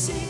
sing